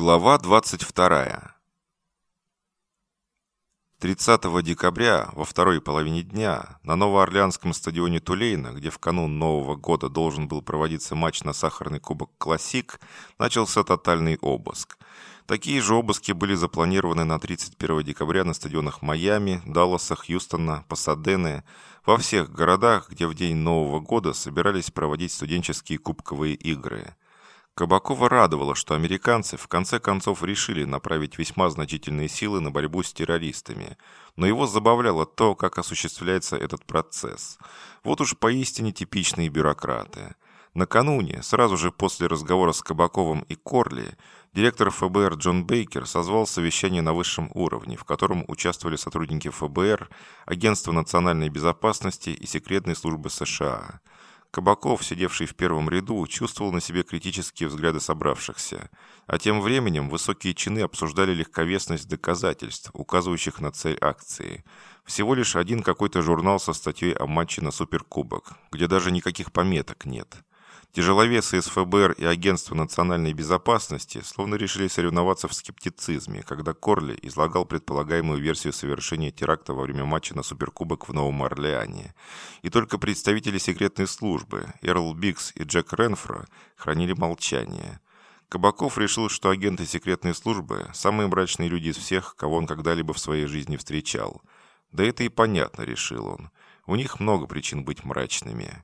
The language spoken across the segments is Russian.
Глава 22. 30 декабря во второй половине дня на Новоорлеанском стадионе Тулейна, где в канун Нового года должен был проводиться матч на сахарный кубок «Классик», начался тотальный обыск. Такие же обыски были запланированы на 31 декабря на стадионах Майами, Далласа, Хьюстона, Пасадены, во всех городах, где в день Нового года собирались проводить студенческие кубковые игры – Кабакова радовало, что американцы в конце концов решили направить весьма значительные силы на борьбу с террористами, но его забавляло то, как осуществляется этот процесс. Вот уж поистине типичные бюрократы. Накануне, сразу же после разговора с Кабаковым и Корли, директор ФБР Джон Бейкер созвал совещание на высшем уровне, в котором участвовали сотрудники ФБР, Агентства национальной безопасности и секретной службы США – Кабаков, сидевший в первом ряду, чувствовал на себе критические взгляды собравшихся. А тем временем высокие чины обсуждали легковесность доказательств, указывающих на цель акции. Всего лишь один какой-то журнал со статьей о матче на Суперкубок, где даже никаких пометок нет. Тяжеловесы из ФБР и Агентства национальной безопасности словно решили соревноваться в скептицизме, когда Корли излагал предполагаемую версию совершения теракта во время матча на Суперкубок в Новом Орлеане. И только представители секретной службы Эрл Бикс и Джек Ренфро хранили молчание. Кабаков решил, что агенты секретной службы – самые мрачные люди из всех, кого он когда-либо в своей жизни встречал. Да это и понятно, решил он. У них много причин быть мрачными.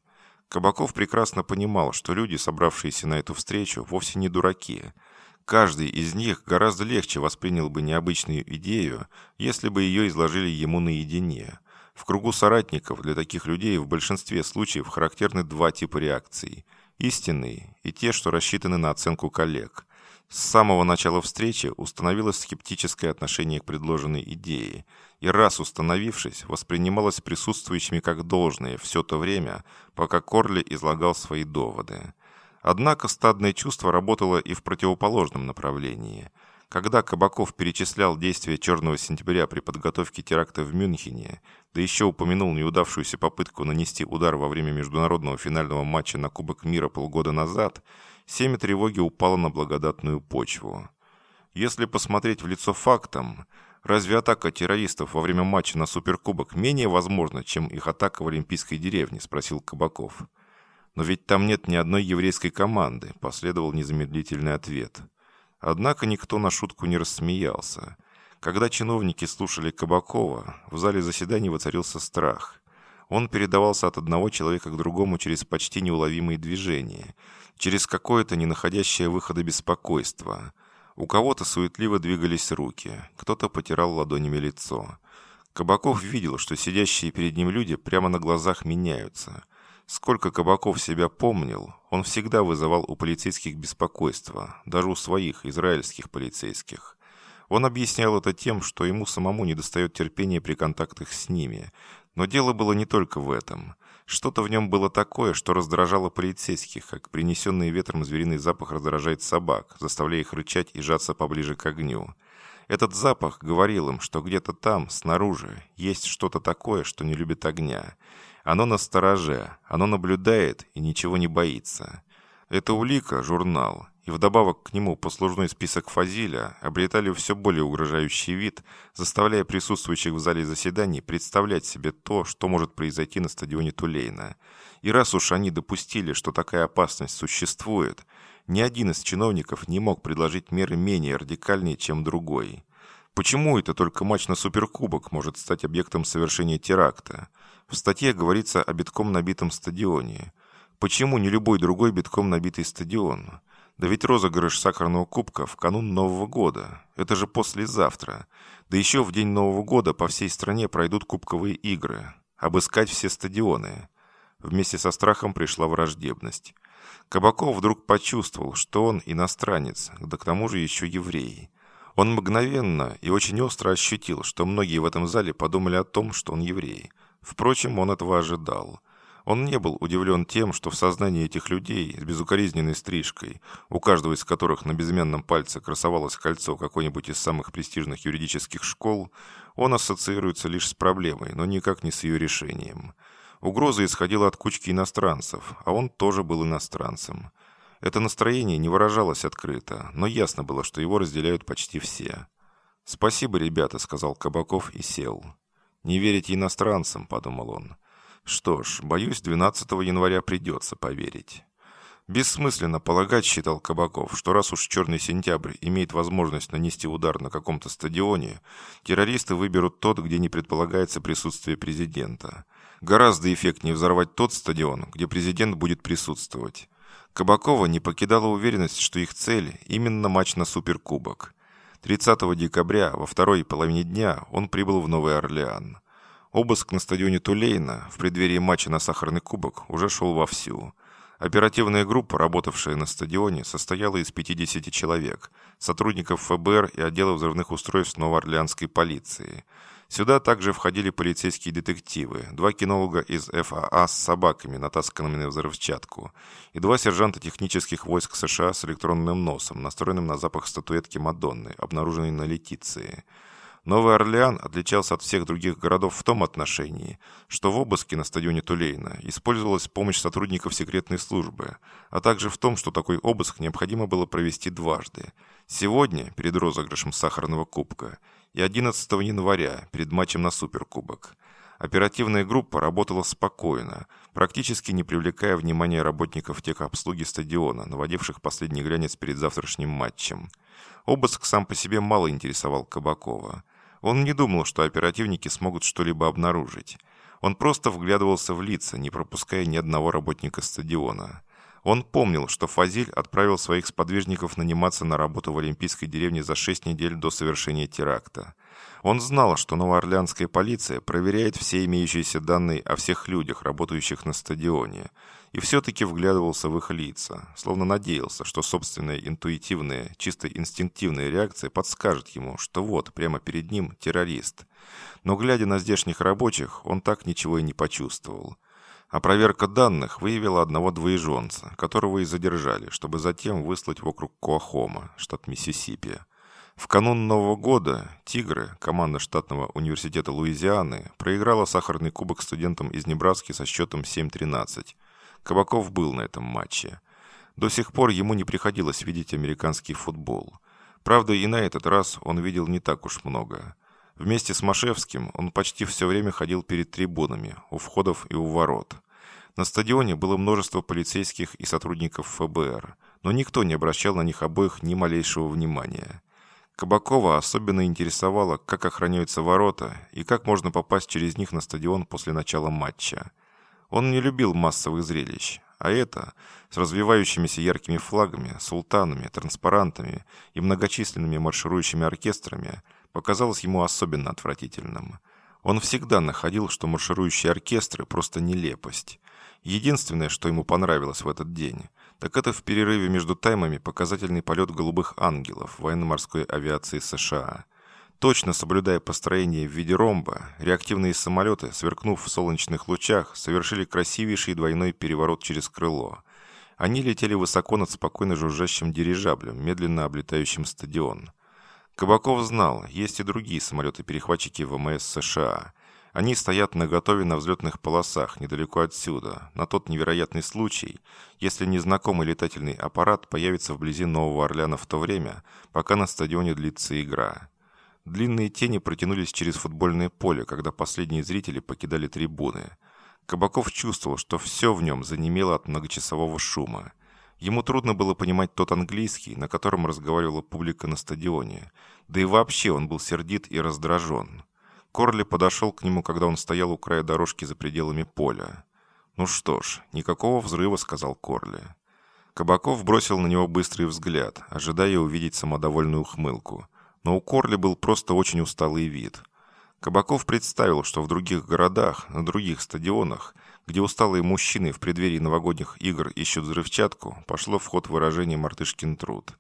Кабаков прекрасно понимал, что люди, собравшиеся на эту встречу, вовсе не дураки. Каждый из них гораздо легче воспринял бы необычную идею, если бы ее изложили ему наедине. В кругу соратников для таких людей в большинстве случаев характерны два типа реакций – истинные и те, что рассчитаны на оценку коллег. С самого начала встречи установилось скептическое отношение к предложенной идее – и раз установившись, воспринималось присутствующими как должное все то время, пока Корли излагал свои доводы. Однако стадное чувство работало и в противоположном направлении. Когда Кабаков перечислял действия «Черного сентября» при подготовке теракта в Мюнхене, да еще упомянул неудавшуюся попытку нанести удар во время международного финального матча на Кубок мира полгода назад, семя тревоги упало на благодатную почву. Если посмотреть в лицо фактам, Разве атака террористов во время матча на Суперкубок менее возможна, чем их атака в Олимпийской деревне?» – спросил Кабаков. «Но ведь там нет ни одной еврейской команды», – последовал незамедлительный ответ. Однако никто на шутку не рассмеялся. Когда чиновники слушали Кабакова, в зале заседаний воцарился страх. Он передавался от одного человека к другому через почти неуловимые движения, через какое-то не находящее выхода беспокойство – у кого-то суетливо двигались руки, кто-то потирал ладонями лицо. Кабаков видел, что сидящие перед ним люди прямо на глазах меняются. Сколько Кабаков себя помнил, он всегда вызывал у полицейских беспокойство, даже у своих, израильских полицейских. Он объяснял это тем, что ему самому недостает терпения при контактах с ними. Но дело было не только в этом – что-то в нем было такое, что раздражало полицейских, как принесенный ветром звериный запах раздражает собак, заставляя их рычать и жаться поближе к огню. Этот запах говорил им, что где-то там, снаружи, есть что-то такое, что не любит огня. Оно на стороже, оно наблюдает и ничего не боится. Это улика, журнал, и вдобавок к нему послужной список Фазиля обретали все более угрожающий вид, заставляя присутствующих в зале заседаний представлять себе то, что может произойти на стадионе Тулейна. И раз уж они допустили, что такая опасность существует, ни один из чиновников не мог предложить меры менее радикальные, чем другой. Почему это только матч на Суперкубок может стать объектом совершения теракта? В статье говорится о битком набитом стадионе. Почему не любой другой битком набитый стадион? Да ведь розыгрыш сахарного кубка в канун Нового года. Это же послезавтра. Да еще в день Нового года по всей стране пройдут кубковые игры. Обыскать все стадионы. Вместе со страхом пришла враждебность. Кабаков вдруг почувствовал, что он иностранец, да к тому же еще еврей. Он мгновенно и очень остро ощутил, что многие в этом зале подумали о том, что он еврей. Впрочем, он этого ожидал. Он не был удивлен тем, что в сознании этих людей с безукоризненной стрижкой, у каждого из которых на безымянном пальце красовалось кольцо какой-нибудь из самых престижных юридических школ, он ассоциируется лишь с проблемой, но никак не с ее решением. Угроза исходила от кучки иностранцев, а он тоже был иностранцем. Это настроение не выражалось открыто, но ясно было, что его разделяют почти все. «Спасибо, ребята», — сказал Кабаков и сел. «Не верите иностранцам», — подумал он. «Что ж, боюсь, 12 января придется поверить». Бессмысленно полагать, считал Кабаков, что раз уж «Черный сентябрь» имеет возможность нанести удар на каком-то стадионе, террористы выберут тот, где не предполагается присутствие президента. Гораздо эффектнее взорвать тот стадион, где президент будет присутствовать. Кабакова не покидала уверенность, что их цель – именно матч на Суперкубок. 30 декабря во второй половине дня он прибыл в Новый Орлеан. Обыск на стадионе Тулейна в преддверии матча на Сахарный кубок уже шел вовсю – Оперативная группа, работавшая на стадионе, состояла из 50 человек, сотрудников ФБР и отдела взрывных устройств Новоорлеанской полиции. Сюда также входили полицейские детективы, два кинолога из ФАА с собаками, натасканными на взрывчатку, и два сержанта технических войск США с электронным носом, настроенным на запах статуэтки Мадонны, обнаруженной на Летиции – Новый Орлеан отличался от всех других городов в том отношении, что в обыске на стадионе Тулейна использовалась помощь сотрудников секретной службы, а также в том, что такой обыск необходимо было провести дважды. Сегодня, перед розыгрышем сахарного кубка, и 11 января, перед матчем на Суперкубок. Оперативная группа работала спокойно, практически не привлекая внимания работников техобслуги стадиона, наводивших последний глянец перед завтрашним матчем. Обыск сам по себе мало интересовал Кабакова. Он не думал, что оперативники смогут что-либо обнаружить. Он просто вглядывался в лица, не пропуская ни одного работника стадиона. Он помнил, что Фазиль отправил своих сподвижников наниматься на работу в Олимпийской деревне за шесть недель до совершения теракта. Он знал, что новоорлеанская полиция проверяет все имеющиеся данные о всех людях, работающих на стадионе, и все-таки вглядывался в их лица, словно надеялся, что собственная интуитивная, чисто инстинктивная реакция подскажет ему, что вот, прямо перед ним террорист. Но глядя на здешних рабочих, он так ничего и не почувствовал. А проверка данных выявила одного двоеженца, которого и задержали, чтобы затем выслать вокруг Коахома, штат Миссисипи. В канун Нового года «Тигры», команда штатного университета Луизианы, проиграла сахарный кубок студентам из Небраски со счетом 7-13. Кабаков был на этом матче. До сих пор ему не приходилось видеть американский футбол. Правда, и на этот раз он видел не так уж много. Вместе с Машевским он почти все время ходил перед трибунами, у входов и у ворот. На стадионе было множество полицейских и сотрудников ФБР, но никто не обращал на них обоих ни малейшего внимания. Кабакова особенно интересовало, как охраняются ворота и как можно попасть через них на стадион после начала матча. Он не любил массовых зрелищ, а это, с развивающимися яркими флагами, султанами, транспарантами и многочисленными марширующими оркестрами, показалось ему особенно отвратительным. Он всегда находил, что марширующие оркестры просто нелепость. Единственное, что ему понравилось в этот день, так это в перерыве между таймами показательный полет «Голубых ангелов» военно-морской авиации США. Точно соблюдая построение в виде ромба, реактивные самолеты, сверкнув в солнечных лучах, совершили красивейший двойной переворот через крыло. Они летели высоко над спокойно жужжащим дирижаблем, медленно облетающим стадион. Кабаков знал, есть и другие самолеты-перехватчики ВМС США – они стоят наготове на взлетных полосах, недалеко отсюда, на тот невероятный случай, если незнакомый летательный аппарат появится вблизи Нового Орлеана в то время, пока на стадионе длится игра. Длинные тени протянулись через футбольное поле, когда последние зрители покидали трибуны. Кабаков чувствовал, что все в нем занемело от многочасового шума. Ему трудно было понимать тот английский, на котором разговаривала публика на стадионе. Да и вообще он был сердит и раздражен. Корли подошел к нему, когда он стоял у края дорожки за пределами поля. «Ну что ж, никакого взрыва», — сказал Корли. Кабаков бросил на него быстрый взгляд, ожидая увидеть самодовольную ухмылку. Но у Корли был просто очень усталый вид. Кабаков представил, что в других городах, на других стадионах, где усталые мужчины в преддверии новогодних игр ищут взрывчатку, пошло в ход выражение «мартышкин труд».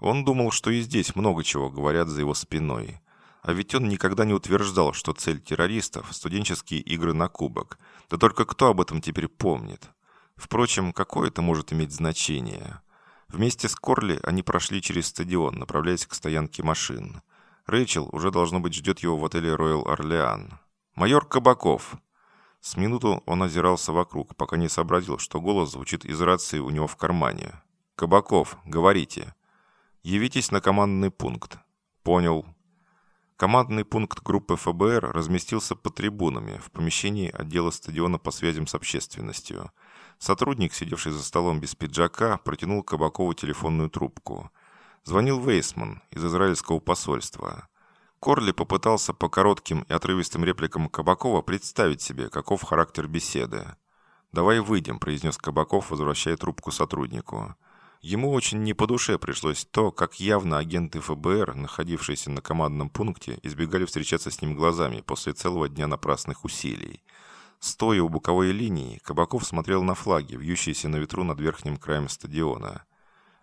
Он думал, что и здесь много чего говорят за его спиной. А ведь он никогда не утверждал, что цель террористов – студенческие игры на кубок. Да только кто об этом теперь помнит? Впрочем, какое это может иметь значение? Вместе с Корли они прошли через стадион, направляясь к стоянке машин. Рэйчел уже, должно быть, ждет его в отеле «Роyal Орлеан». «Майор Кабаков!» С минуту он озирался вокруг, пока не сообразил, что голос звучит из рации у него в кармане. «Кабаков, говорите». «Явитесь на командный пункт». «Понял». Командный пункт группы ФБР разместился под трибунами в помещении отдела стадиона по связям с общественностью. Сотрудник, сидевший за столом без пиджака, протянул Кабакову телефонную трубку. Звонил Вейсман из израильского посольства. Корли попытался по коротким и отрывистым репликам Кабакова представить себе, каков характер беседы. «Давай выйдем», – произнес Кабаков, возвращая трубку сотруднику. Ему очень не по душе пришлось то, как явно агенты ФБР, находившиеся на командном пункте, избегали встречаться с ним глазами после целого дня напрасных усилий. Стоя у боковой линии, Кабаков смотрел на флаги, вьющиеся на ветру над верхним краем стадиона.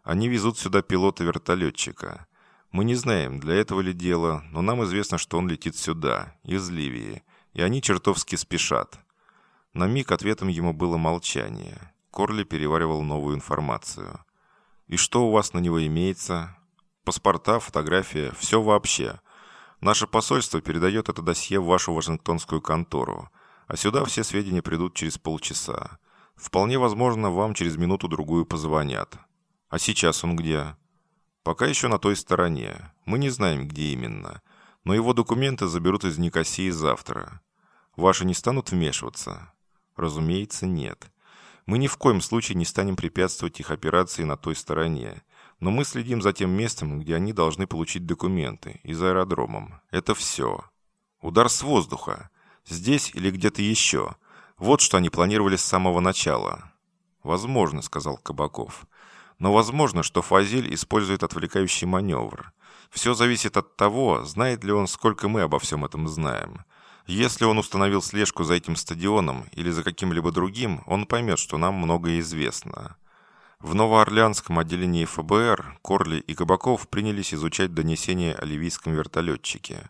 Они везут сюда пилота-вертолетчика. Мы не знаем, для этого ли дело, но нам известно, что он летит сюда, из Ливии, и они чертовски спешат. На миг ответом ему было молчание. Корли переваривал новую информацию. «И что у вас на него имеется?» «Паспорта, фотография, все вообще. Наше посольство передает это досье в вашу вашингтонскую контору, а сюда все сведения придут через полчаса. Вполне возможно, вам через минуту-другую позвонят. А сейчас он где?» «Пока еще на той стороне. Мы не знаем, где именно. Но его документы заберут из Никосии завтра. Ваши не станут вмешиваться?» «Разумеется, нет. Мы ни в коем случае не станем препятствовать их операции на той стороне. Но мы следим за тем местом, где они должны получить документы, и за аэродромом. Это все. Удар с воздуха. Здесь или где-то еще. Вот что они планировали с самого начала. «Возможно», — сказал Кабаков. «Но возможно, что Фазиль использует отвлекающий маневр. Все зависит от того, знает ли он, сколько мы обо всем этом знаем. Если он установил слежку за этим стадионом или за каким-либо другим, он поймет, что нам многое известно. В Новоорлеанском отделении ФБР Корли и Кабаков принялись изучать донесение о ливийском вертолетчике.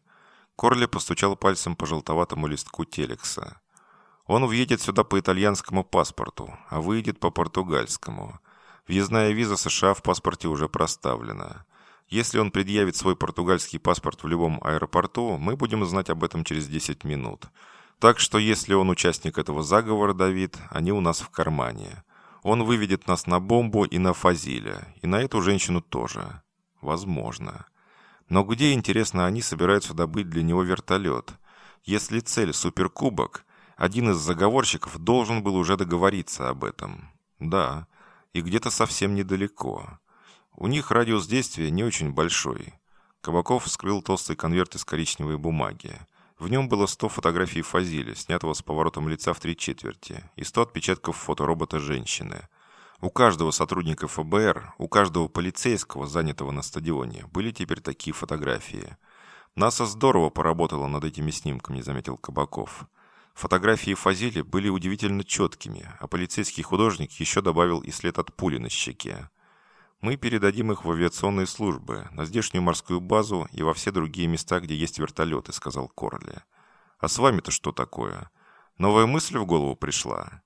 Корли постучал пальцем по желтоватому листку телекса. Он въедет сюда по итальянскому паспорту, а выйдет по португальскому. Въездная виза США в паспорте уже проставлена. Если он предъявит свой португальский паспорт в любом аэропорту, мы будем знать об этом через 10 минут. Так что если он участник этого заговора, Давид, они у нас в кармане. Он выведет нас на бомбу и на Фазиля, и на эту женщину тоже. Возможно. Но где, интересно, они собираются добыть для него вертолет? Если цель – суперкубок, один из заговорщиков должен был уже договориться об этом. Да, и где-то совсем недалеко. У них радиус действия не очень большой. Кабаков вскрыл толстый конверт из коричневой бумаги. В нем было 100 фотографий Фазиля, снятого с поворотом лица в три четверти, и 100 отпечатков фоторобота женщины. У каждого сотрудника ФБР, у каждого полицейского, занятого на стадионе, были теперь такие фотографии. НАСА здорово поработала над этими снимками, заметил Кабаков. Фотографии Фазиля были удивительно четкими, а полицейский художник еще добавил и след от пули на щеке. Мы передадим их в авиационные службы, на здешнюю морскую базу и во все другие места, где есть вертолеты», — сказал Корли. «А с вами-то что такое? Новая мысль в голову пришла?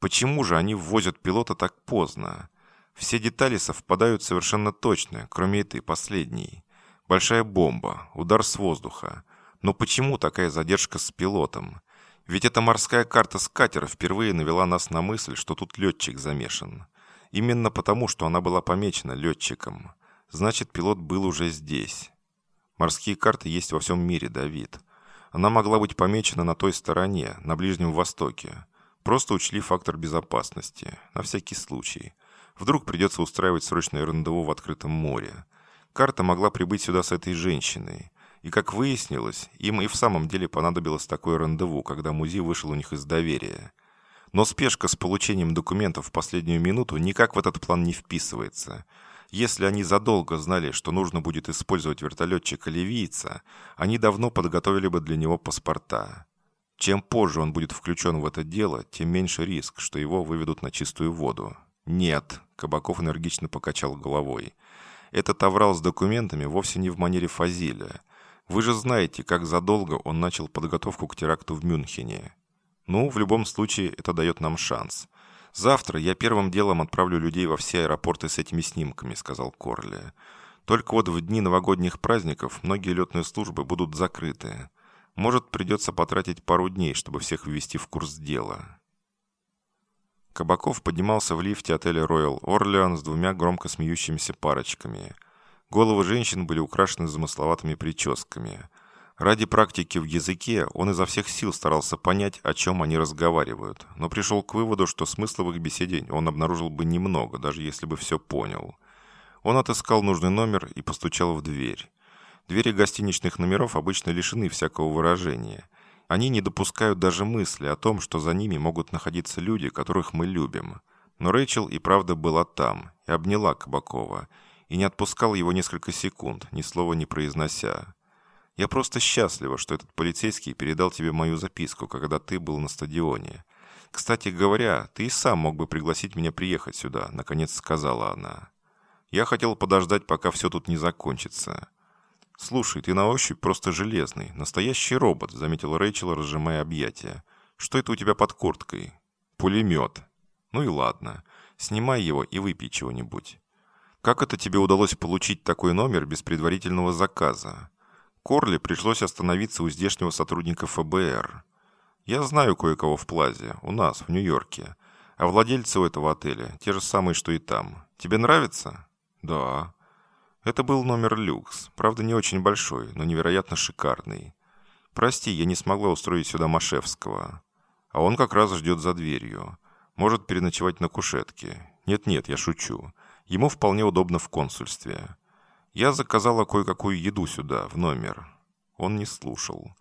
Почему же они ввозят пилота так поздно? Все детали совпадают совершенно точно, кроме этой последней. Большая бомба, удар с воздуха. Но почему такая задержка с пилотом? Ведь эта морская карта с катера впервые навела нас на мысль, что тут летчик замешан. Именно потому, что она была помечена летчиком. Значит, пилот был уже здесь. Морские карты есть во всем мире, Давид. Она могла быть помечена на той стороне, на Ближнем Востоке. Просто учли фактор безопасности, на всякий случай. Вдруг придется устраивать срочное рандеву в открытом море. Карта могла прибыть сюда с этой женщиной. И, как выяснилось, им и в самом деле понадобилось такое рандеву, когда Музи вышел у них из доверия. Но спешка с получением документов в последнюю минуту никак в этот план не вписывается. Если они задолго знали, что нужно будет использовать вертолетчика-ливийца, они давно подготовили бы для него паспорта. Чем позже он будет включен в это дело, тем меньше риск, что его выведут на чистую воду. «Нет», — Кабаков энергично покачал головой. «Этот аврал с документами вовсе не в манере Фазиля. Вы же знаете, как задолго он начал подготовку к теракту в Мюнхене. Ну, в любом случае, это дает нам шанс. Завтра я первым делом отправлю людей во все аэропорты с этими снимками, сказал Корли. Только вот в дни новогодних праздников многие летные службы будут закрыты. Может, придется потратить пару дней, чтобы всех ввести в курс дела. Кабаков поднимался в лифте отеля Royal Orleans с двумя громко смеющимися парочками. Головы женщин были украшены замысловатыми прическами. Ради практики в языке он изо всех сил старался понять, о чем они разговаривают, но пришел к выводу, что смысла в их беседе он обнаружил бы немного, даже если бы все понял. Он отыскал нужный номер и постучал в дверь. Двери гостиничных номеров обычно лишены всякого выражения. Они не допускают даже мысли о том, что за ними могут находиться люди, которых мы любим. Но Рэйчел и правда была там, и обняла Кабакова, и не отпускала его несколько секунд, ни слова не произнося. Я просто счастлива, что этот полицейский передал тебе мою записку, когда ты был на стадионе. Кстати говоря, ты и сам мог бы пригласить меня приехать сюда, наконец сказала она. Я хотел подождать, пока все тут не закончится. Слушай, ты на ощупь просто железный, настоящий робот, заметил Рэйчел, разжимая объятия. Что это у тебя под курткой? Пулемет. Ну и ладно. Снимай его и выпей чего-нибудь. Как это тебе удалось получить такой номер без предварительного заказа? Корли пришлось остановиться у здешнего сотрудника ФБР. Я знаю кое-кого в Плазе, у нас, в Нью-Йорке. А владельцы у этого отеля те же самые, что и там. Тебе нравится? Да. Это был номер люкс. Правда, не очень большой, но невероятно шикарный. Прости, я не смогла устроить сюда Машевского. А он как раз ждет за дверью. Может переночевать на кушетке. Нет-нет, я шучу. Ему вполне удобно в консульстве. Я заказала кое-какую еду сюда, в номер. Он не слушал.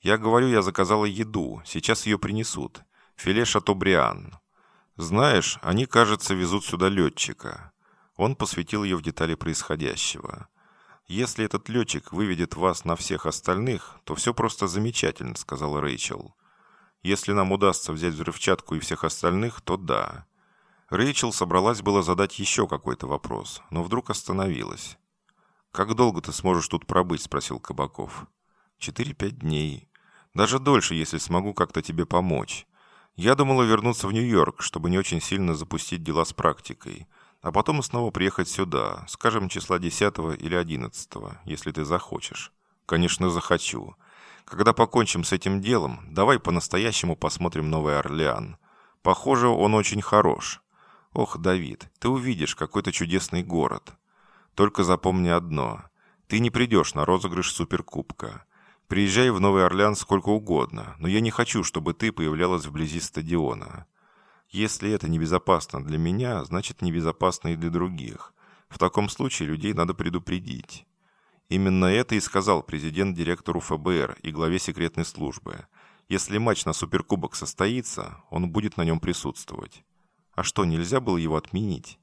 Я говорю, я заказала еду. Сейчас ее принесут. Филе Шатобриан. Знаешь, они, кажется, везут сюда летчика. Он посвятил ее в детали происходящего. «Если этот летчик выведет вас на всех остальных, то все просто замечательно», — сказала Рэйчел. «Если нам удастся взять взрывчатку и всех остальных, то да». Рэйчел собралась было задать еще какой-то вопрос, но вдруг остановилась. «Как долго ты сможешь тут пробыть?» – спросил Кабаков. «Четыре-пять дней. Даже дольше, если смогу как-то тебе помочь. Я думала вернуться в Нью-Йорк, чтобы не очень сильно запустить дела с практикой, а потом снова приехать сюда, скажем, числа 10 или 11, если ты захочешь. Конечно, захочу. Когда покончим с этим делом, давай по-настоящему посмотрим Новый Орлеан. Похоже, он очень хорош. Ох, Давид, ты увидишь какой-то чудесный город. Только запомни одно. Ты не придешь на розыгрыш Суперкубка. Приезжай в Новый Орлеан сколько угодно, но я не хочу, чтобы ты появлялась вблизи стадиона. Если это небезопасно для меня, значит небезопасно и для других. В таком случае людей надо предупредить. Именно это и сказал президент директору ФБР и главе секретной службы. Если матч на Суперкубок состоится, он будет на нем присутствовать. А что, нельзя было его отменить?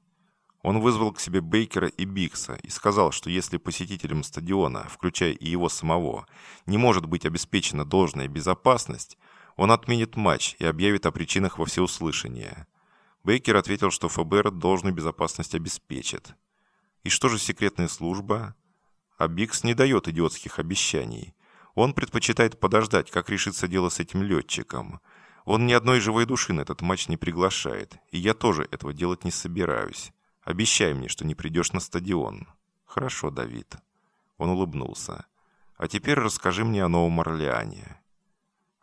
Он вызвал к себе Бейкера и Бикса и сказал, что если посетителям стадиона, включая и его самого, не может быть обеспечена должная безопасность, он отменит матч и объявит о причинах во всеуслышание. Бейкер ответил, что ФБР должную безопасность обеспечит. И что же секретная служба? А Бикс не дает идиотских обещаний. Он предпочитает подождать, как решится дело с этим летчиком. Он ни одной живой души на этот матч не приглашает, и я тоже этого делать не собираюсь. Обещай мне, что не придешь на стадион». «Хорошо, Давид». Он улыбнулся. «А теперь расскажи мне о Новом Орлеане».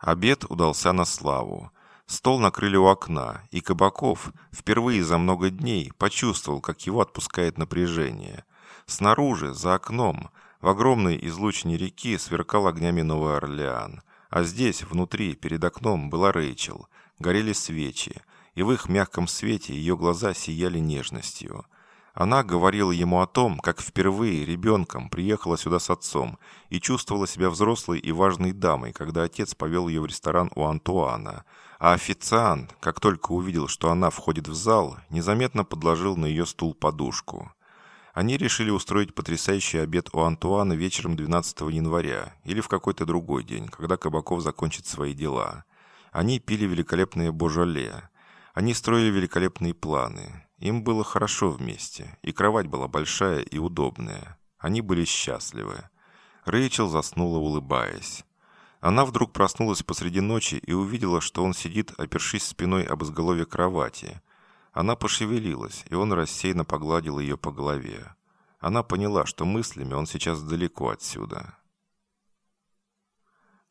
Обед удался на славу. Стол накрыли у окна, и Кабаков впервые за много дней почувствовал, как его отпускает напряжение. Снаружи, за окном, в огромной излучине реки сверкал огнями Новый Орлеан. А здесь, внутри, перед окном, была Рэйчел. Горели свечи и в их мягком свете ее глаза сияли нежностью. Она говорила ему о том, как впервые ребенком приехала сюда с отцом и чувствовала себя взрослой и важной дамой, когда отец повел ее в ресторан у Антуана. А официант, как только увидел, что она входит в зал, незаметно подложил на ее стул подушку. Они решили устроить потрясающий обед у Антуана вечером 12 января или в какой-то другой день, когда Кабаков закончит свои дела. Они пили великолепное божоле. Они строили великолепные планы. Им было хорошо вместе, и кровать была большая и удобная. Они были счастливы. Рэйчел заснула, улыбаясь. Она вдруг проснулась посреди ночи и увидела, что он сидит, опершись спиной об изголовье кровати. Она пошевелилась, и он рассеянно погладил ее по голове. Она поняла, что мыслями он сейчас далеко отсюда.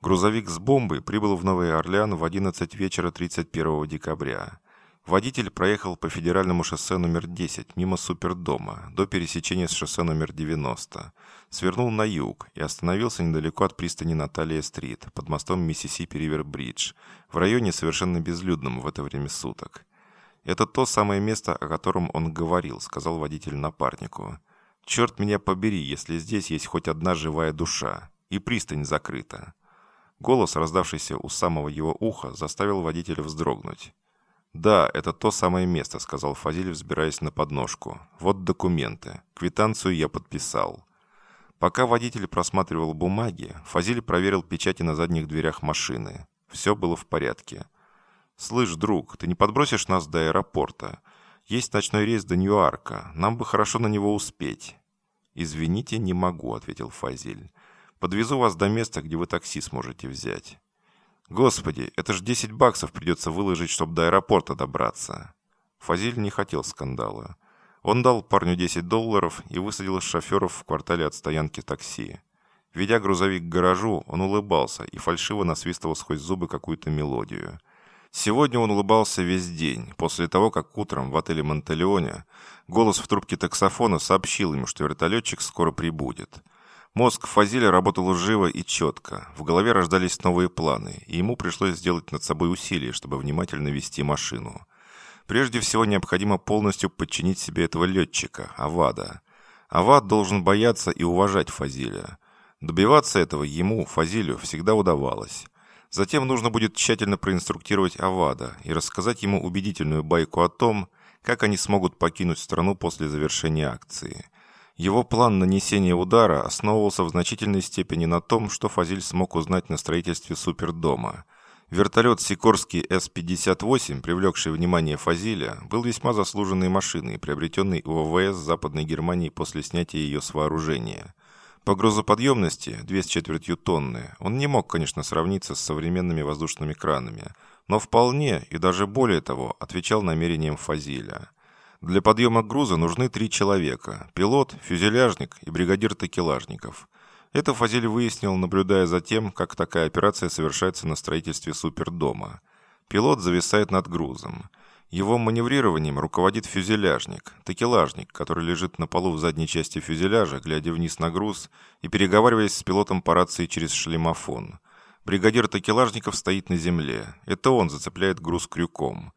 Грузовик с бомбой прибыл в Новый Орлеан в 11 вечера 31 декабря. Водитель проехал по федеральному шоссе номер 10 мимо Супердома до пересечения с шоссе номер 90, свернул на юг и остановился недалеко от пристани Наталья-стрит под мостом Миссисипи-Ривер-Бридж в районе совершенно безлюдном в это время суток. «Это то самое место, о котором он говорил», — сказал водитель напарнику. «Черт меня побери, если здесь есть хоть одна живая душа, и пристань закрыта». Голос, раздавшийся у самого его уха, заставил водителя вздрогнуть. «Да, это то самое место», — сказал Фазиль, взбираясь на подножку. «Вот документы. Квитанцию я подписал». Пока водитель просматривал бумаги, Фазиль проверил печати на задних дверях машины. Все было в порядке. «Слышь, друг, ты не подбросишь нас до аэропорта? Есть ночной рейс до Ньюарка. Нам бы хорошо на него успеть». «Извините, не могу», — ответил Фазиль. «Подвезу вас до места, где вы такси сможете взять». Господи, это ж 10 баксов придется выложить, чтобы до аэропорта добраться. Фазиль не хотел скандала. Он дал парню 10 долларов и высадил шоферов в квартале от стоянки такси. Ведя грузовик к гаражу, он улыбался и фальшиво насвистывал сквозь зубы какую-то мелодию. Сегодня он улыбался весь день, после того, как утром в отеле Монтелеоне голос в трубке таксофона сообщил ему, что вертолетчик скоро прибудет. Мозг Фазиля работал живо и четко. В голове рождались новые планы, и ему пришлось сделать над собой усилие, чтобы внимательно вести машину. Прежде всего необходимо полностью подчинить себе этого летчика, Авада. Авад должен бояться и уважать Фазиля. Добиваться этого ему, Фазилю, всегда удавалось. Затем нужно будет тщательно проинструктировать Авада и рассказать ему убедительную байку о том, как они смогут покинуть страну после завершения акции – его план нанесения удара основывался в значительной степени на том, что Фазиль смог узнать на строительстве супердома. Вертолет Сикорский С-58, привлекший внимание Фазиля, был весьма заслуженной машиной, приобретенной у ВВС Западной Германии после снятия ее с вооружения. По грузоподъемности, 2 с четвертью тонны, он не мог, конечно, сравниться с современными воздушными кранами, но вполне и даже более того отвечал намерениям Фазиля – для подъема груза нужны три человека – пилот, фюзеляжник и бригадир такелажников. Это Фазиль выяснил, наблюдая за тем, как такая операция совершается на строительстве супердома. Пилот зависает над грузом. Его маневрированием руководит фюзеляжник, такелажник, который лежит на полу в задней части фюзеляжа, глядя вниз на груз и переговариваясь с пилотом по рации через шлемофон. Бригадир такелажников стоит на земле. Это он зацепляет груз крюком.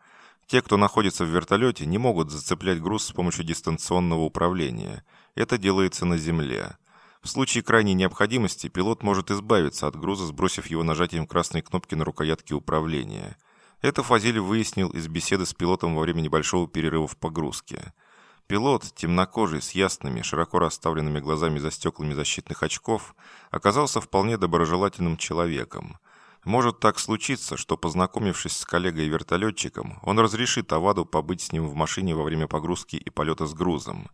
Те, кто находится в вертолете, не могут зацеплять груз с помощью дистанционного управления. Это делается на земле. В случае крайней необходимости пилот может избавиться от груза, сбросив его нажатием красной кнопки на рукоятке управления. Это Фазиль выяснил из беседы с пилотом во время небольшого перерыва в погрузке. Пилот, темнокожий, с ясными, широко расставленными глазами за стеклами защитных очков, оказался вполне доброжелательным человеком – может так случиться, что, познакомившись с коллегой-вертолетчиком, он разрешит Аваду побыть с ним в машине во время погрузки и полета с грузом.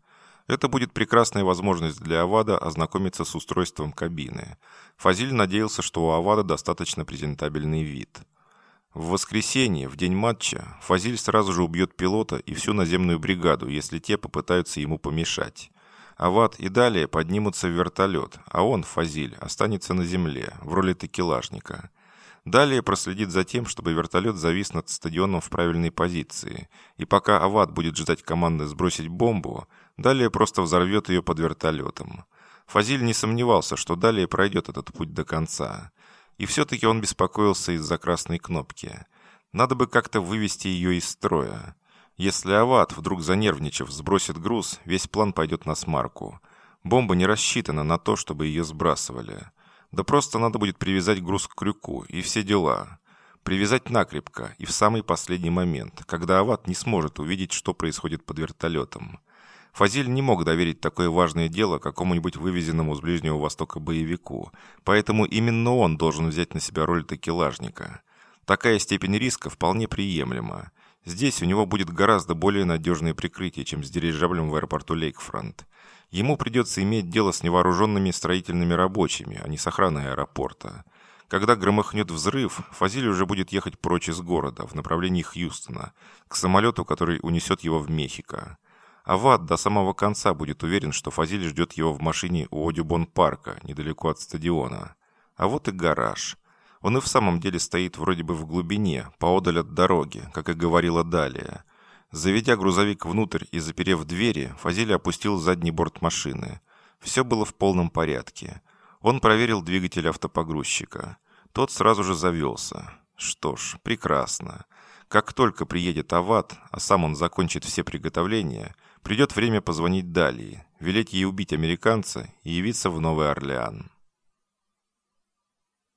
Это будет прекрасная возможность для Авада ознакомиться с устройством кабины. Фазиль надеялся, что у Авада достаточно презентабельный вид. В воскресенье, в день матча, Фазиль сразу же убьет пилота и всю наземную бригаду, если те попытаются ему помешать. Авад и далее поднимутся в вертолет, а он, Фазиль, останется на земле, в роли такелажника. Далее проследит за тем, чтобы вертолет завис над стадионом в правильной позиции. И пока Ават будет ждать команды сбросить бомбу, далее просто взорвет ее под вертолетом. Фазиль не сомневался, что далее пройдет этот путь до конца. И все-таки он беспокоился из-за красной кнопки. Надо бы как-то вывести ее из строя. Если Ават, вдруг занервничав, сбросит груз, весь план пойдет на смарку. Бомба не рассчитана на то, чтобы ее сбрасывали. Да просто надо будет привязать груз к крюку, и все дела. Привязать накрепко, и в самый последний момент, когда Ават не сможет увидеть, что происходит под вертолетом. Фазиль не мог доверить такое важное дело какому-нибудь вывезенному с Ближнего Востока боевику, поэтому именно он должен взять на себя роль такелажника. Такая степень риска вполне приемлема. Здесь у него будет гораздо более надежное прикрытие, чем с дирижаблем в аэропорту Лейкфронт ему придется иметь дело с невооруженными строительными рабочими, а не с охраной аэропорта. Когда громыхнет взрыв, Фазиль уже будет ехать прочь из города, в направлении Хьюстона, к самолету, который унесет его в Мехико. Ават до самого конца будет уверен, что Фазиль ждет его в машине у Одюбон-парка, недалеко от стадиона. А вот и гараж. Он и в самом деле стоит вроде бы в глубине, поодаль от дороги, как и говорила далее. Заведя грузовик внутрь и заперев двери, Фазиль опустил задний борт машины. Все было в полном порядке. Он проверил двигатель автопогрузчика. Тот сразу же завелся. Что ж, прекрасно. Как только приедет Ават, а сам он закончит все приготовления, придет время позвонить Далии, велеть ей убить американца и явиться в Новый Орлеан.